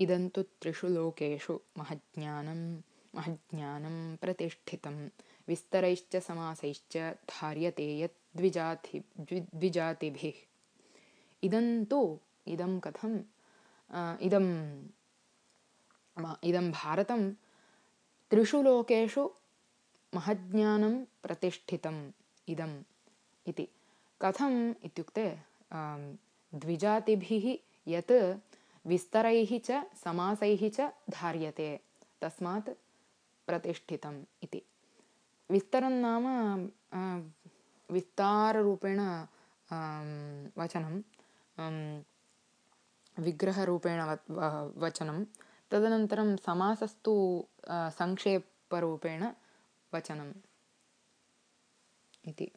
इदं तु त्रिषु लोकेषु महज्ञानं महज्ञानं प्रतिष्ठितं। विस्तरैश्च समासैश्च धार्यते यत् द्विजाति द्विजातिभिः। इदं तु इदं कथम् इदं इदं भारतं त्रिषु लोकेषु महज्ञानं प्रतिष्ठितम् इदम् इति। कथम् इत्युक्ते द्विजातिभिः यत् विस्तरैः च समासैः च धार्यते। तस्मात् प्रतिष्ठितम् इति। विस्तरं नाम विस्ताररूपेण वचनं विग्रहरूपेण वचनं तदनन्तरं समासस्तु संक्षेपरूपेण वचनम् इति